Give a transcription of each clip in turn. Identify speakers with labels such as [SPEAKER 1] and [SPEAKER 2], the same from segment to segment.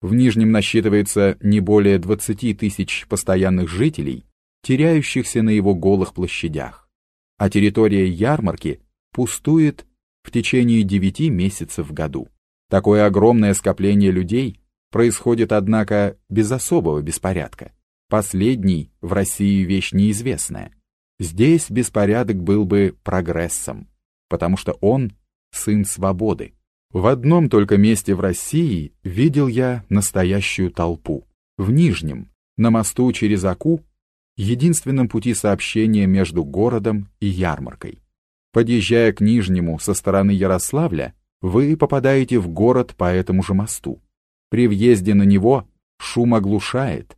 [SPEAKER 1] В Нижнем насчитывается не более 20 тысяч постоянных жителей, теряющихся на его голых площадях, а территория ярмарки пустует в течение 9 месяцев в году. Такое огромное скопление людей происходит, однако, без особого беспорядка. Последний в России вещь неизвестная. Здесь беспорядок был бы прогрессом, потому что он — сын свободы. В одном только месте в России видел я настоящую толпу. В Нижнем, на мосту через Аку, единственном пути сообщения между городом и ярмаркой. Подъезжая к Нижнему со стороны Ярославля, вы попадаете в город по этому же мосту. При въезде на него шум оглушает,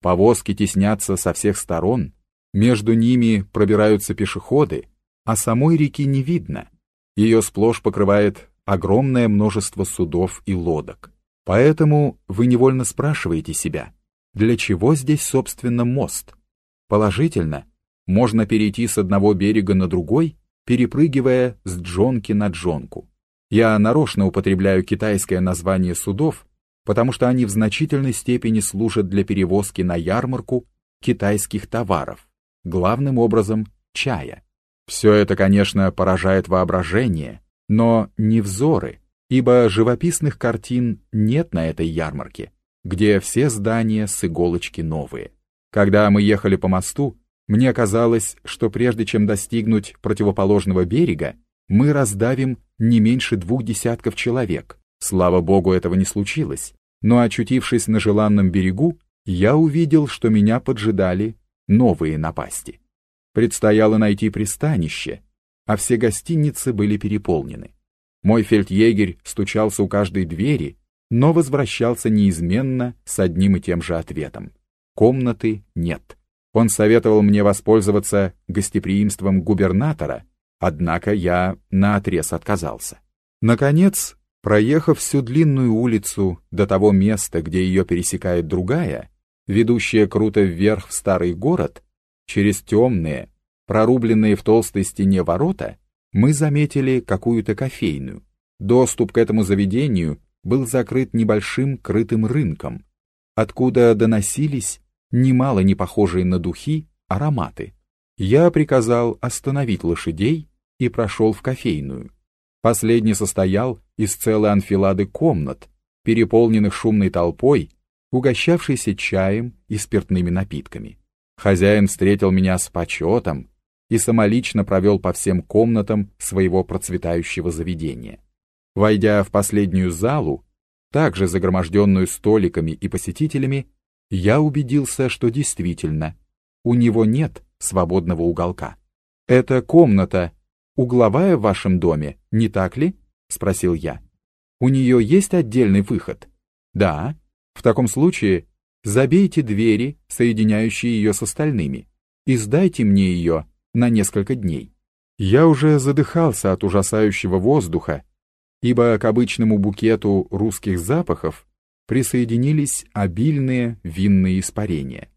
[SPEAKER 1] повозки теснятся со всех сторон, между ними пробираются пешеходы, а самой реки не видно. Ее сплошь покрывает огромное множество судов и лодок. Поэтому вы невольно спрашиваете себя, для чего здесь, собственно, мост? Положительно, можно перейти с одного берега на другой, перепрыгивая с джонки на джонку. Я нарочно употребляю китайское название судов, потому что они в значительной степени служат для перевозки на ярмарку китайских товаров, главным образом чая. Все это, конечно, поражает воображение, но не взоры, ибо живописных картин нет на этой ярмарке, где все здания с иголочки новые. Когда мы ехали по мосту, мне казалось, что прежде чем достигнуть противоположного берега, мы раздавим не меньше двух десятков человек. Слава богу, этого не случилось. Но очутившись на желанном берегу, я увидел, что меня поджидали новые напасти. Предстояло найти пристанище, а все гостиницы были переполнены. Мой фельдъегерь стучался у каждой двери, но возвращался неизменно с одним и тем же ответом. Комнаты нет. Он советовал мне воспользоваться гостеприимством губернатора, однако я наотрез отказался. Наконец, проехав всю длинную улицу до того места, где ее пересекает другая, ведущая круто вверх в старый город, через темные, прорубленные в толстой стене ворота, мы заметили какую-то кофейную. Доступ к этому заведению был закрыт небольшим крытым рынком, откуда доносились, немало не похожие на духи, ароматы. Я приказал остановить лошадей и прошел в кофейную. Последний состоял из целой анфилады комнат, переполненных шумной толпой, угощавшейся чаем и спиртными напитками. Хозяин встретил меня с почетом и самолично провел по всем комнатам своего процветающего заведения. Войдя в последнюю залу, также загроможденную столиками и посетителями, я убедился, что действительно, у него нет свободного уголка. «Эта комната угловая в вашем доме, не так ли?» — спросил я. «У нее есть отдельный выход?» «Да. В таком случае забейте двери, соединяющие ее с остальными, и сдайте мне ее на несколько дней. Я уже задыхался от ужасающего воздуха, ибо к обычному букету русских запахов присоединились обильные винные испарения.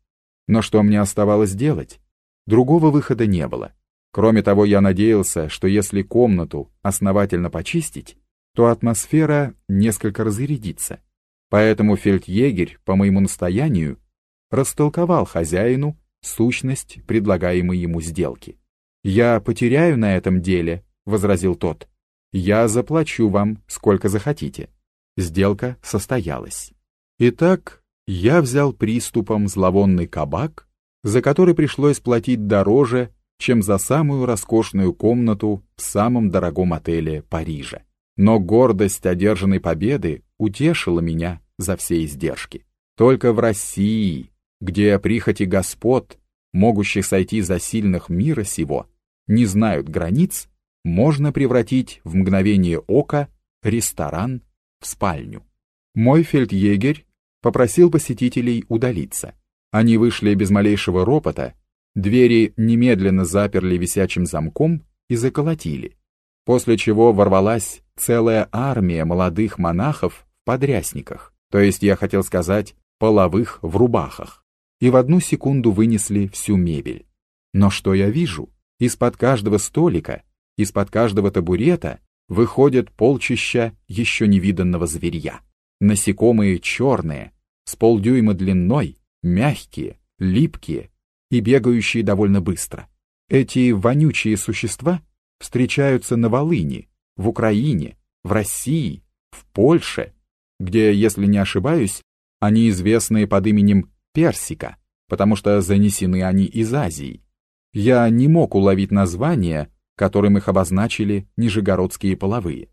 [SPEAKER 1] Но что мне оставалось делать? Другого выхода не было. Кроме того, я надеялся, что если комнату основательно почистить, то атмосфера несколько разрядится. Поэтому фельдъегерь, по моему настоянию, растолковал хозяину сущность предлагаемой ему сделки. «Я потеряю на этом деле», — возразил тот. «Я заплачу вам, сколько захотите». Сделка состоялась. Итак, я взял приступом зловонный кабак, за который пришлось платить дороже, чем за самую роскошную комнату в самом дорогом отеле Парижа. Но гордость одержанной победы утешила меня за все издержки. Только в России, где прихоти господ, могущих сойти за сильных мира сего, не знают границ, можно превратить в мгновение ока ресторан в спальню. Мой фельдъегерь попросил посетителей удалиться. Они вышли без малейшего ропота, двери немедленно заперли висячим замком и заколотили, после чего ворвалась целая армия молодых монахов в подрясниках то есть я хотел сказать половых в рубахах, и в одну секунду вынесли всю мебель. Но что я вижу? Из-под каждого столика, из-под каждого табурета выходят полчища еще невиданного зверья. Насекомые черные, с полдюйма длиной, мягкие, липкие и бегающие довольно быстро. Эти вонючие существа встречаются на Волыни, в Украине, в России, в Польше, где, если не ошибаюсь, они известны под именем персика, потому что занесены они из Азии. Я не мог уловить название, которым их обозначили нижегородские половые.